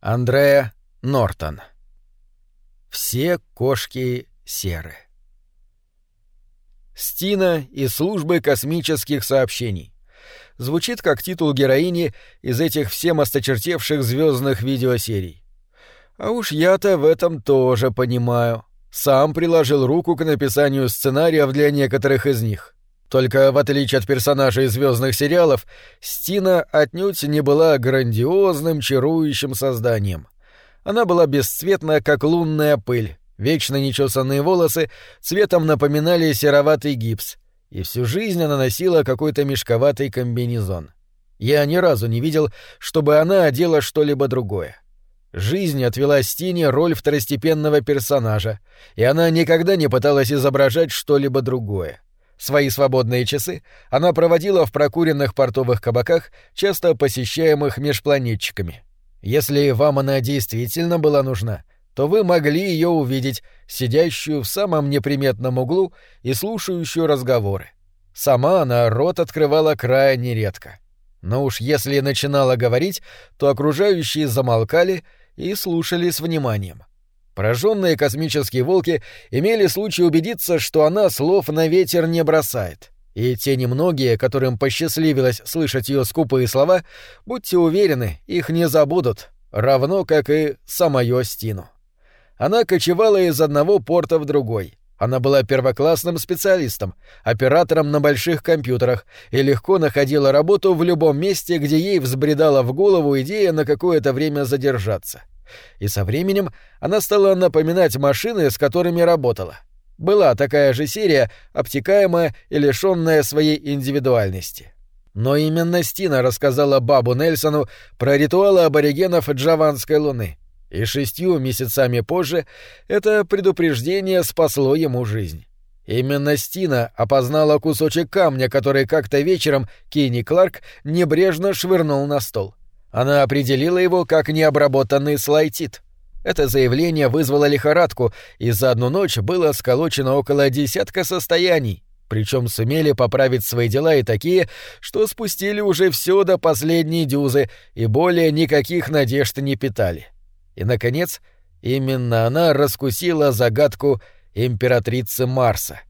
Андреа Нортон. Все кошки серы. Стина и службы космических сообщений. Звучит как титул героини из этих всем осточертевших звездных видеосерий. А уж я-то в этом тоже понимаю. Сам приложил руку к написанию сценариев для некоторых из них. Только в отличие от персонажей звездных сериалов, Стина отнюдь не была грандиозным, чарующим созданием. Она была бесцветна, как лунная пыль, вечно нечесанные волосы цветом напоминали сероватый гипс, и всю жизнь она носила какой-то мешковатый комбинезон. Я ни разу не видел, чтобы она одела что-либо другое. Жизнь отвела Стине роль второстепенного персонажа, и она никогда не пыталась изображать что-либо другое. Свои свободные часы она проводила в прокуренных портовых кабаках, часто посещаемых межпланетчиками. Если вам она действительно была нужна, то вы могли ее увидеть, сидящую в самом неприметном углу и слушающую разговоры. Сама она рот открывала крайне редко. Но уж если начинала говорить, то окружающие замолкали и слушали с вниманием. Пораженные космические волки имели случай убедиться, что она слов на ветер не бросает. И те немногие, которым посчастливилось слышать ее скупые слова, будьте уверены, их не забудут, равно как и самое Стину. Она кочевала из одного порта в другой. Она была первоклассным специалистом, оператором на больших компьютерах и легко находила работу в любом месте, где ей взбредала в голову идея на какое-то время задержаться. — и со временем она стала напоминать машины, с которыми работала. Была такая же серия, обтекаемая и лишенная своей индивидуальности. Но именно Стина рассказала бабу Нельсону про ритуалы аборигенов Джаванской луны. И шестью месяцами позже это предупреждение спасло ему жизнь. Именно Стина опознала кусочек камня, который как-то вечером Кенни Кларк небрежно швырнул на стол. Она определила его как необработанный слайтит. Это заявление вызвало лихорадку, и за одну ночь было сколочено около десятка состояний, причем сумели поправить свои дела и такие, что спустили уже все до последней дюзы и более никаких надежд не питали. И, наконец, именно она раскусила загадку императрицы Марса.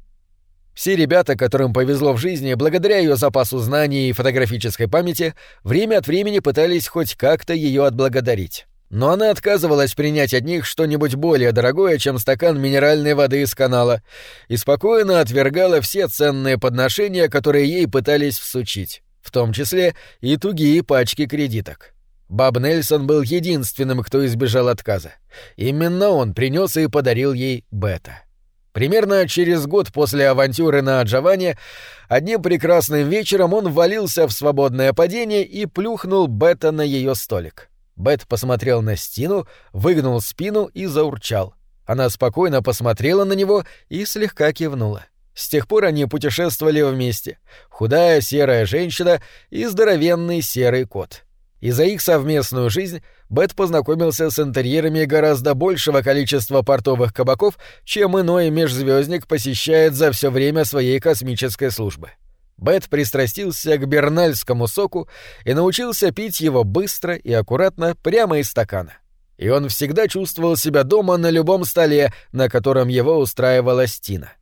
Все ребята, которым повезло в жизни, благодаря ее запасу знаний и фотографической памяти, время от времени пытались хоть как-то ее отблагодарить. Но она отказывалась принять от них что-нибудь более дорогое, чем стакан минеральной воды из канала, и спокойно отвергала все ценные подношения, которые ей пытались всучить, в том числе и тугие пачки кредиток. Баб Нельсон был единственным, кто избежал отказа. Именно он принес и подарил ей бета. Примерно через год после авантюры на Джаване одним прекрасным вечером он ввалился в свободное падение и плюхнул Бета на ее столик. Бет посмотрел на Стину, выгнул спину и заурчал. Она спокойно посмотрела на него и слегка кивнула. С тех пор они путешествовали вместе. Худая серая женщина и здоровенный серый кот. И за их совместную жизнь Бет познакомился с интерьерами гораздо большего количества портовых кабаков, чем иной межзвездник посещает за все время своей космической службы. Бет пристрастился к бернальскому соку и научился пить его быстро и аккуратно прямо из стакана. И он всегда чувствовал себя дома на любом столе, на котором его устраивала Стина.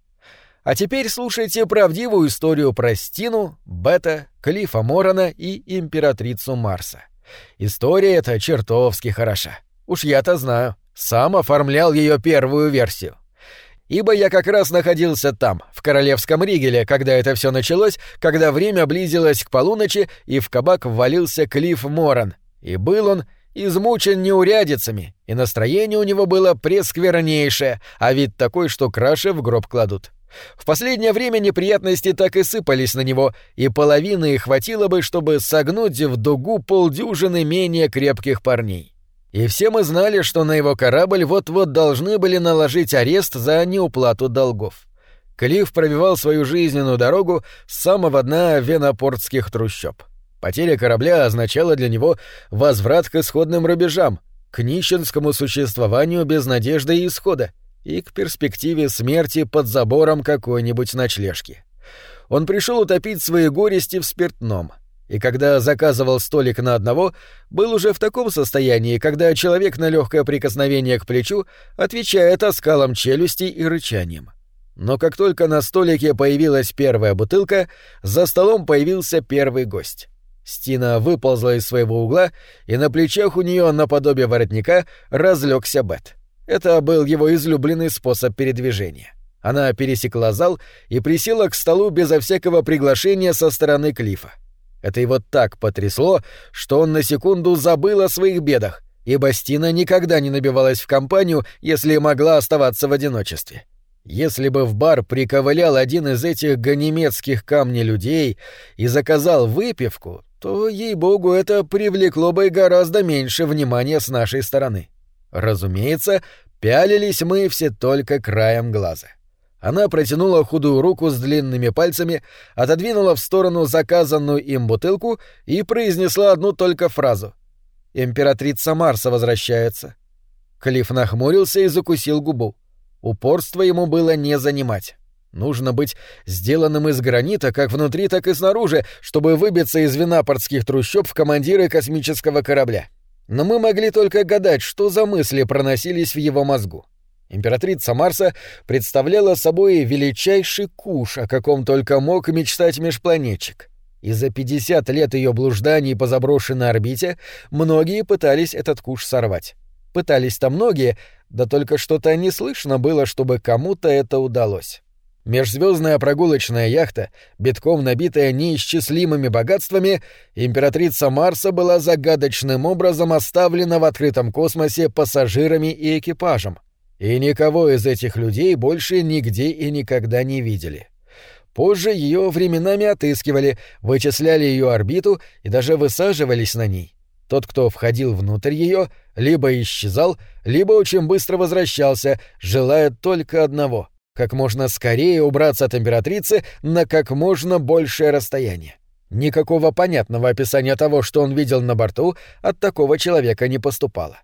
А теперь слушайте правдивую историю про Стину, Бета, Клифа Морона и императрицу Марса. История эта чертовски хороша. Уж я-то знаю. Сам оформлял ее первую версию. Ибо я как раз находился там, в Королевском Ригеле, когда это все началось, когда время близилось к полуночи, и в кабак ввалился Клифф Моран. И был он измучен неурядицами, и настроение у него было пресквернейшее, а вид такой, что краши в гроб кладут. В последнее время неприятности так и сыпались на него, и половины их хватило бы, чтобы согнуть в дугу полдюжины менее крепких парней. И все мы знали, что на его корабль вот-вот должны были наложить арест за неуплату долгов. Клифф пробивал свою жизненную дорогу с самого дна венопортских трущоб. Потеря корабля означала для него возврат к исходным рубежам, к нищенскому существованию без надежды и исхода и к перспективе смерти под забором какой-нибудь ночлежки. Он пришел утопить свои горести в спиртном. и когда заказывал столик на одного, был уже в таком состоянии, когда человек на легкое прикосновение к плечу отвечает оскалом челюсти и рычанием. Но как только на столике появилась первая бутылка, за столом появился первый гость. Стина выползла из своего угла, и на плечах у нее наподобие воротника разлегся Бет. Это был его излюбленный способ передвижения. Она пересекла зал и присела к столу безо всякого приглашения со стороны Клифа. Это его так потрясло, что он на секунду забыл о своих бедах, ибо Стина никогда не набивалась в компанию, если могла оставаться в одиночестве. Если бы в бар приковылял один из этих ганемецких камней людей и заказал выпивку, то, ей-богу, это привлекло бы гораздо меньше внимания с нашей стороны. Разумеется, пялились мы все только краем глаза. Она протянула худую руку с длинными пальцами, отодвинула в сторону заказанную им бутылку и произнесла одну только фразу. «Императрица Марса возвращается». Клифф нахмурился и закусил губу. Упорство ему было не занимать. Нужно быть сделанным из гранита как внутри, так и снаружи, чтобы выбиться из винапортских трущоб в командиры космического корабля. Но мы могли только гадать, что за мысли проносились в его мозгу. Императрица Марса представляла собой величайший куш, о каком только мог мечтать межпланетчик. И за 50 лет ее блужданий по заброшенной орбите многие пытались этот куш сорвать. Пытались-то многие, да только что-то не слышно было, чтобы кому-то это удалось. Межзвездная прогулочная яхта, битком набитая неисчислимыми богатствами, императрица Марса была загадочным образом оставлена в открытом космосе пассажирами и экипажем, и никого из этих людей больше нигде и никогда не видели. Позже ее временами отыскивали, вычисляли ее орбиту и даже высаживались на ней. Тот, кто входил внутрь ее, либо исчезал, либо очень быстро возвращался, желая только одного — как можно скорее убраться от императрицы на как можно большее расстояние. Никакого понятного описания того, что он видел на борту, от такого человека не поступало.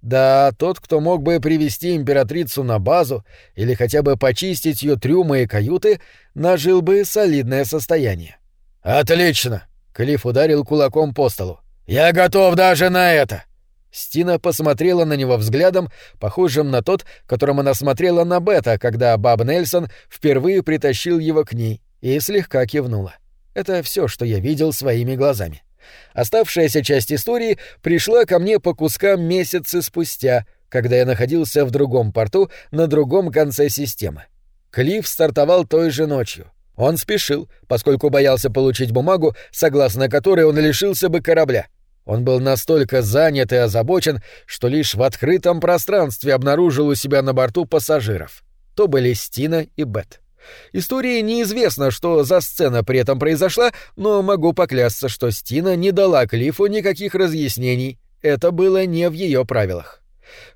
Да, тот, кто мог бы привести императрицу на базу или хотя бы почистить ее трюмы и каюты, нажил бы солидное состояние. «Отлично!» — Клифф ударил кулаком по столу. «Я готов даже на это!» Стина посмотрела на него взглядом, похожим на тот, которым она смотрела на Бета, когда Баб Нельсон впервые притащил его к ней, и слегка кивнула. Это все, что я видел своими глазами. Оставшаяся часть истории пришла ко мне по кускам месяцы спустя, когда я находился в другом порту на другом конце системы. Клифф стартовал той же ночью. Он спешил, поскольку боялся получить бумагу, согласно которой он лишился бы корабля. Он был настолько занят и озабочен, что лишь в открытом пространстве обнаружил у себя на борту пассажиров. То были Стина и Бет. Истории неизвестно, что за сцена при этом произошла, но могу поклясться, что Стина не дала Клифу никаких разъяснений. Это было не в ее правилах.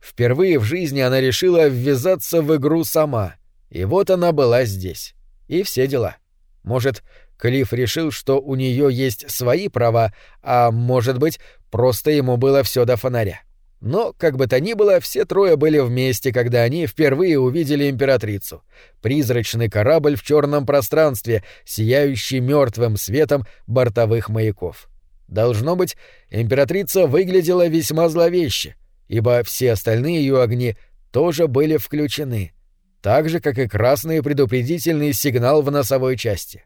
Впервые в жизни она решила ввязаться в игру сама. И вот она была здесь. И все дела. Может, Клифф решил, что у нее есть свои права, а может быть, просто ему было все до фонаря. Но, как бы то ни было, все трое были вместе, когда они впервые увидели императрицу. Призрачный корабль в черном пространстве, сияющий мертвым светом бортовых маяков. Должно быть, императрица выглядела весьма зловеще, ибо все остальные ее огни тоже были включены, так же, как и красный предупредительный сигнал в носовой части.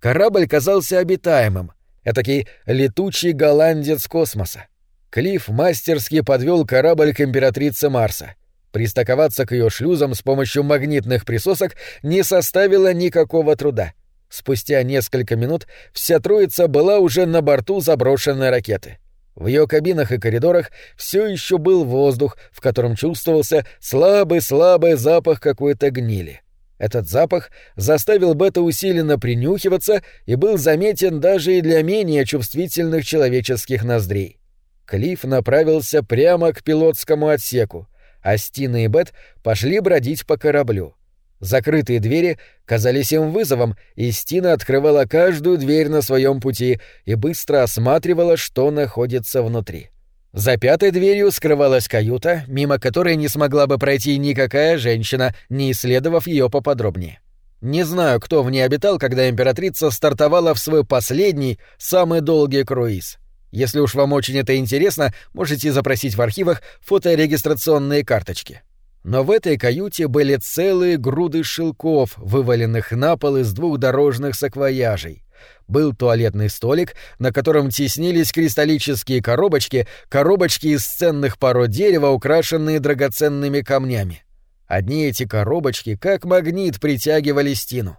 Корабль казался обитаемым, этакий летучий голландец космоса. Клифф мастерски подвел корабль к императрице Марса. Пристаковаться к ее шлюзам с помощью магнитных присосок не составило никакого труда. Спустя несколько минут вся троица была уже на борту заброшенной ракеты. В ее кабинах и коридорах все еще был воздух, в котором чувствовался слабый-слабый запах какой-то гнили. Этот запах заставил Бета усиленно принюхиваться и был заметен даже и для менее чувствительных человеческих ноздрей. Клифф направился прямо к пилотскому отсеку, а Стина и Бет пошли бродить по кораблю. Закрытые двери казались им вызовом, и Стина открывала каждую дверь на своем пути и быстро осматривала, что находится внутри. За пятой дверью скрывалась каюта, мимо которой не смогла бы пройти никакая женщина, не исследовав ее поподробнее. Не знаю, кто в ней обитал, когда императрица стартовала в свой последний, самый долгий круиз. Если уж вам очень это интересно, можете запросить в архивах фоторегистрационные карточки. Но в этой каюте были целые груды шелков, вываленных на пол из двух дорожных саквояжей. Был туалетный столик, на котором теснились кристаллические коробочки, коробочки из ценных пород дерева, украшенные драгоценными камнями. Одни эти коробочки, как магнит, притягивали стену.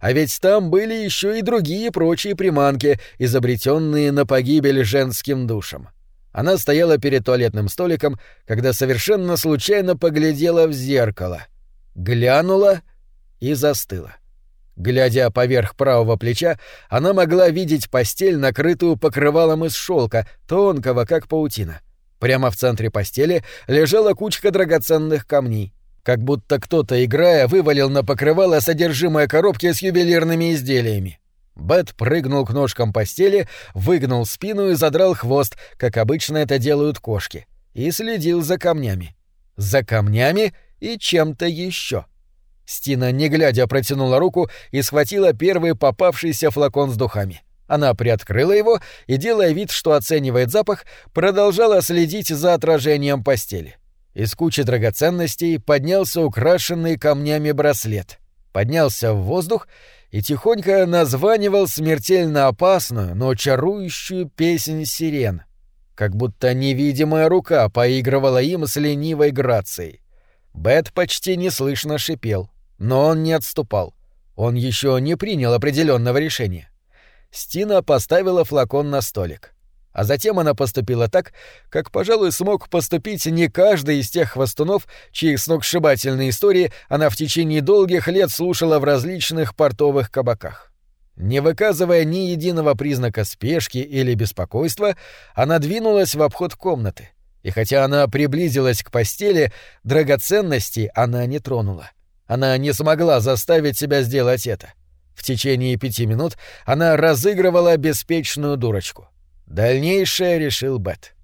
А ведь там были еще и другие прочие приманки, изобретенные на погибель женским душам. Она стояла перед туалетным столиком, когда совершенно случайно поглядела в зеркало. Глянула и застыла. Глядя поверх правого плеча, она могла видеть постель, накрытую покрывалом из шелка, тонкого, как паутина. Прямо в центре постели лежала кучка драгоценных камней как будто кто-то, играя, вывалил на покрывало содержимое коробки с ювелирными изделиями. Бет прыгнул к ножкам постели, выгнул спину и задрал хвост, как обычно это делают кошки, и следил за камнями. За камнями и чем-то еще. Стина, не глядя, протянула руку и схватила первый попавшийся флакон с духами. Она приоткрыла его и, делая вид, что оценивает запах, продолжала следить за отражением постели. — из кучи драгоценностей поднялся украшенный камнями браслет, поднялся в воздух и тихонько названивал смертельно опасную, но чарующую песнь сирен, как будто невидимая рука поигрывала им с ленивой грацией. Бет почти неслышно шипел, но он не отступал. Он еще не принял определенного решения. Стина поставила флакон на столик. А затем она поступила так, как, пожалуй, смог поступить не каждый из тех хвостунов, чьи сногсшибательные истории она в течение долгих лет слушала в различных портовых кабаках. Не выказывая ни единого признака спешки или беспокойства, она двинулась в обход комнаты. И хотя она приблизилась к постели, драгоценности она не тронула. Она не смогла заставить себя сделать это. В течение пяти минут она разыгрывала беспечную дурочку — Дальнейшее решил Бет.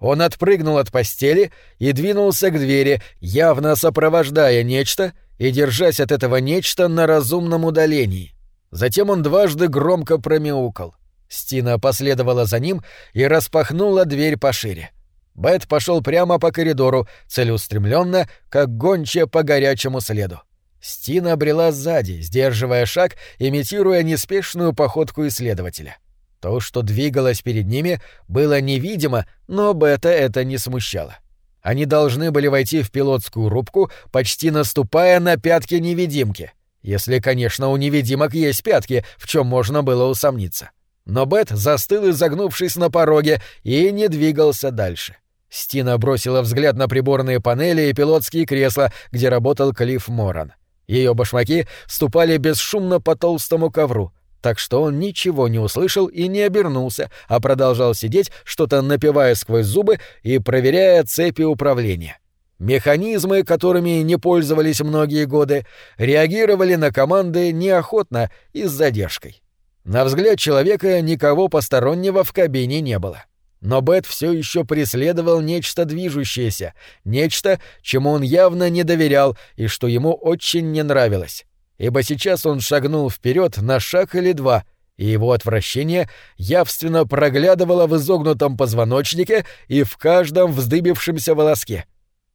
Он отпрыгнул от постели и двинулся к двери, явно сопровождая нечто и держась от этого нечто на разумном удалении. Затем он дважды громко промяукал. Стина последовала за ним и распахнула дверь пошире. Бет пошел прямо по коридору, целеустремленно, как гончая по горячему следу. Стина брела сзади, сдерживая шаг, имитируя неспешную походку исследователя. — то, что двигалось перед ними, было невидимо, но Бета это не смущало. Они должны были войти в пилотскую рубку, почти наступая на пятки невидимки. Если, конечно, у невидимок есть пятки, в чем можно было усомниться. Но Бет застыл, изогнувшись на пороге, и не двигался дальше. Стина бросила взгляд на приборные панели и пилотские кресла, где работал Клифф Моран. Ее башмаки ступали бесшумно по толстому ковру — так что он ничего не услышал и не обернулся, а продолжал сидеть, что-то напивая сквозь зубы и проверяя цепи управления. Механизмы, которыми не пользовались многие годы, реагировали на команды неохотно и с задержкой. На взгляд человека никого постороннего в кабине не было. Но Бет все еще преследовал нечто движущееся, нечто, чему он явно не доверял и что ему очень не нравилось ибо сейчас он шагнул вперед на шаг или два, и его отвращение явственно проглядывало в изогнутом позвоночнике и в каждом вздыбившемся волоске.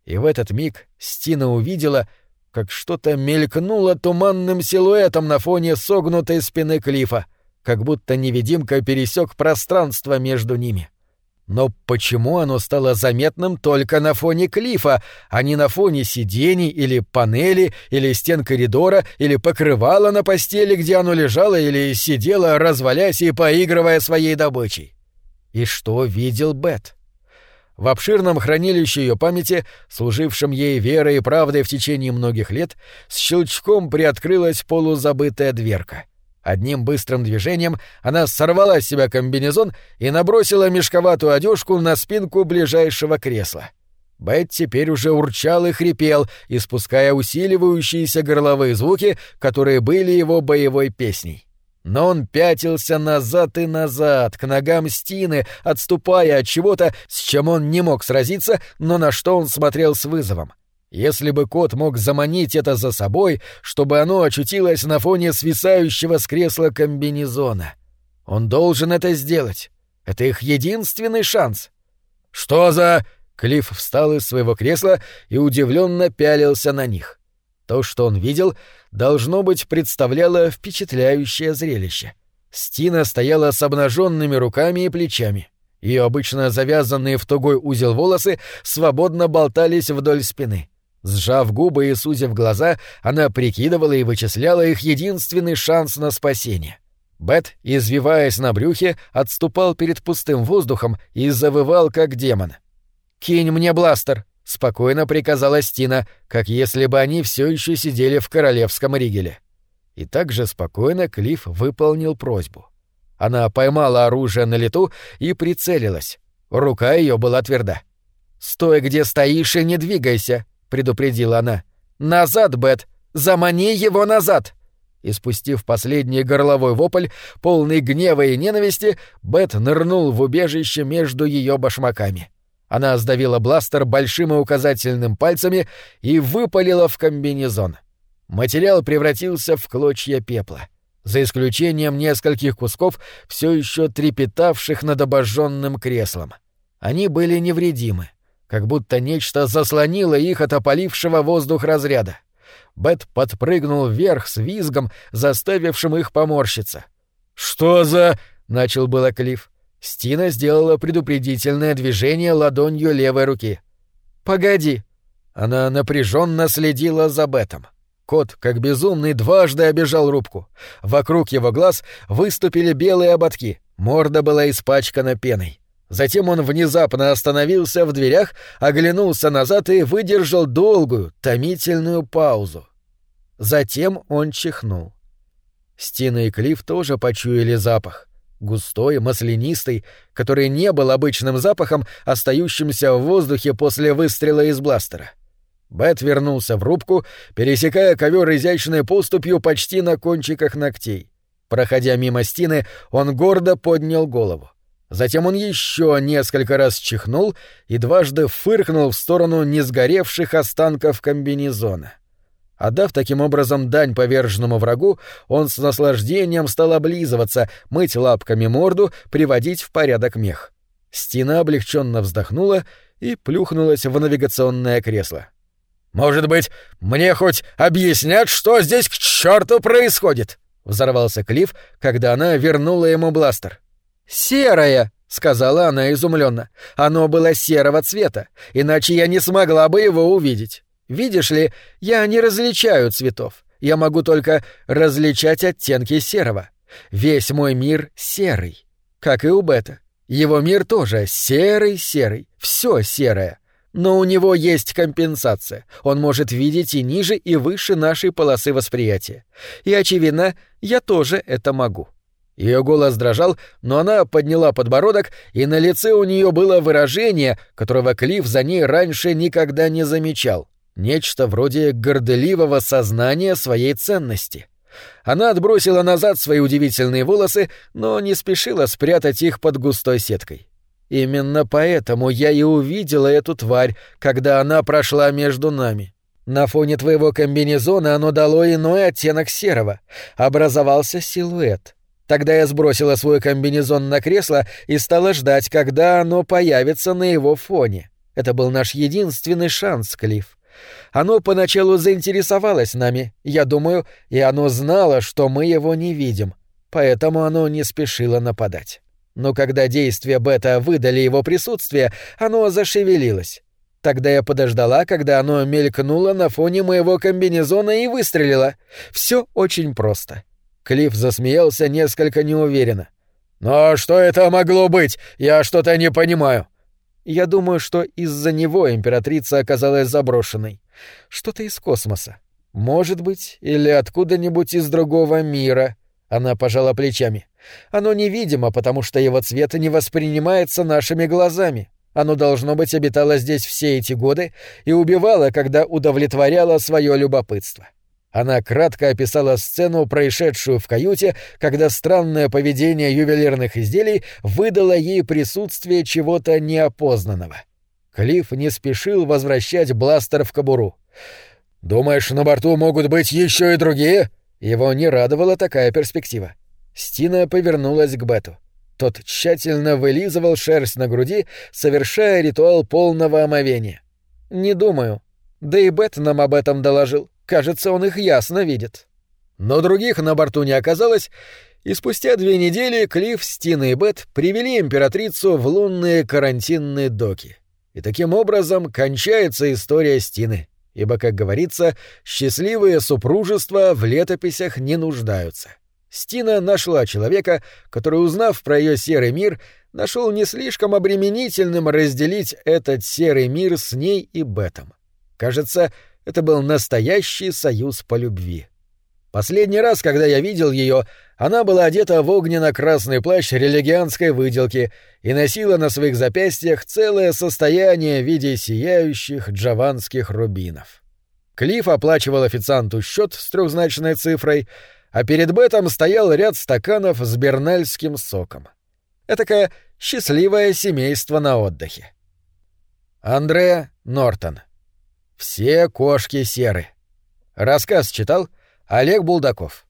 И в этот миг Стина увидела, как что-то мелькнуло туманным силуэтом на фоне согнутой спины Клифа, как будто невидимка пересек пространство между ними. — но почему оно стало заметным только на фоне клифа, а не на фоне сидений или панели, или стен коридора, или покрывала на постели, где оно лежало или сидело, развалясь и поигрывая своей добычей? И что видел Бет? В обширном хранилище ее памяти, служившем ей верой и правдой в течение многих лет, с щелчком приоткрылась полузабытая дверка — Одним быстрым движением она сорвала с себя комбинезон и набросила мешковатую одежку на спинку ближайшего кресла. Бет теперь уже урчал и хрипел, испуская усиливающиеся горловые звуки, которые были его боевой песней. Но он пятился назад и назад, к ногам Стины, отступая от чего-то, с чем он не мог сразиться, но на что он смотрел с вызовом. Если бы кот мог заманить это за собой, чтобы оно очутилось на фоне свисающего с кресла комбинезона. Он должен это сделать. Это их единственный шанс. «Что за...» Клифф встал из своего кресла и удивленно пялился на них. То, что он видел, должно быть, представляло впечатляющее зрелище. Стина стояла с обнаженными руками и плечами. Ее обычно завязанные в тугой узел волосы свободно болтались вдоль спины. Сжав губы и сузив глаза, она прикидывала и вычисляла их единственный шанс на спасение. Бет, извиваясь на брюхе, отступал перед пустым воздухом и завывал, как демон. «Кинь мне бластер!» — спокойно приказала Стина, как если бы они все еще сидели в королевском ригеле. И также спокойно Клифф выполнил просьбу. Она поймала оружие на лету и прицелилась. Рука ее была тверда. «Стой, где стоишь, и не двигайся!» — предупредила она. «Назад, Бет! Замани его назад!» И спустив последний горловой вопль, полный гнева и ненависти, Бет нырнул в убежище между ее башмаками. Она сдавила бластер большим и указательным пальцами и выпалила в комбинезон. Материал превратился в клочья пепла, за исключением нескольких кусков, все еще трепетавших над обожженным креслом. Они были невредимы как будто нечто заслонило их от опалившего воздух разряда. Бет подпрыгнул вверх с визгом, заставившим их поморщиться. «Что за...» — начал было Клифф. Стина сделала предупредительное движение ладонью левой руки. «Погоди!» Она напряженно следила за Бетом. Кот, как безумный, дважды обежал рубку. Вокруг его глаз выступили белые ободки, морда была испачкана пеной. Затем он внезапно остановился в дверях, оглянулся назад и выдержал долгую, томительную паузу. Затем он чихнул. Стина и Клифф тоже почуяли запах. Густой, маслянистый, который не был обычным запахом, остающимся в воздухе после выстрела из бластера. Бет вернулся в рубку, пересекая ковер изящной поступью почти на кончиках ногтей. Проходя мимо Стины, он гордо поднял голову. Затем он еще несколько раз чихнул и дважды фыркнул в сторону несгоревших останков комбинезона. Отдав таким образом дань поверженному врагу, он с наслаждением стал облизываться, мыть лапками морду, приводить в порядок мех. Стена облегченно вздохнула и плюхнулась в навигационное кресло. «Может быть, мне хоть объяснят, что здесь к черту происходит?» — взорвался Клифф, когда она вернула ему бластер. «Серое!» — сказала она изумленно. «Оно было серого цвета, иначе я не смогла бы его увидеть. Видишь ли, я не различаю цветов. Я могу только различать оттенки серого. Весь мой мир серый, как и у Бета. Его мир тоже серый-серый, все серое. Но у него есть компенсация. Он может видеть и ниже, и выше нашей полосы восприятия. И, очевидно, я тоже это могу. Ее голос дрожал, но она подняла подбородок, и на лице у нее было выражение, которого Клифф за ней раньше никогда не замечал. Нечто вроде горделивого сознания своей ценности. Она отбросила назад свои удивительные волосы, но не спешила спрятать их под густой сеткой. Именно поэтому я и увидела эту тварь, когда она прошла между нами. На фоне твоего комбинезона оно дало иной оттенок серого. Образовался силуэт. Тогда я сбросила свой комбинезон на кресло и стала ждать, когда оно появится на его фоне. Это был наш единственный шанс, Клифф. Оно поначалу заинтересовалось нами, я думаю, и оно знало, что мы его не видим, поэтому оно не спешило нападать. Но когда действия Бета выдали его присутствие, оно зашевелилось. Тогда я подождала, когда оно мелькнуло на фоне моего комбинезона и выстрелило. Все очень просто. Клифф засмеялся несколько неуверенно. «Но что это могло быть? Я что-то не понимаю». «Я думаю, что из-за него императрица оказалась заброшенной. Что-то из космоса. Может быть, или откуда-нибудь из другого мира». Она пожала плечами. «Оно невидимо, потому что его цвет не воспринимается нашими глазами. Оно, должно быть, обитало здесь все эти годы и убивало, когда удовлетворяло свое любопытство. Она кратко описала сцену, происшедшую в каюте, когда странное поведение ювелирных изделий выдало ей присутствие чего-то неопознанного. Клифф не спешил возвращать бластер в кобуру. «Думаешь, на борту могут быть еще и другие?» Его не радовала такая перспектива. Стина повернулась к Бету. Тот тщательно вылизывал шерсть на груди, совершая ритуал полного омовения. «Не думаю. Да и Бет нам об этом доложил. Кажется, он их ясно видит». Но других на борту не оказалось, и спустя две недели Клифф, Стина и Бет привели императрицу в лунные карантинные доки. И таким образом кончается история Стины, ибо, как говорится, счастливые супружества в летописях не нуждаются. Стина нашла человека, который, узнав про ее серый мир, нашел не слишком обременительным разделить этот серый мир с ней и Бетом. Кажется, это был настоящий союз по любви. Последний раз, когда я видел ее, она была одета в огненно-красный плащ религианской выделки и носила на своих запястьях целое состояние в виде сияющих джаванских рубинов. Клифф оплачивал официанту счет с трехзначной цифрой, а перед Бетом стоял ряд стаканов с бернальским соком. Этакое счастливое семейство на отдыхе. Андре Нортон. Все кошки серы. Рассказ читал Олег Булдаков.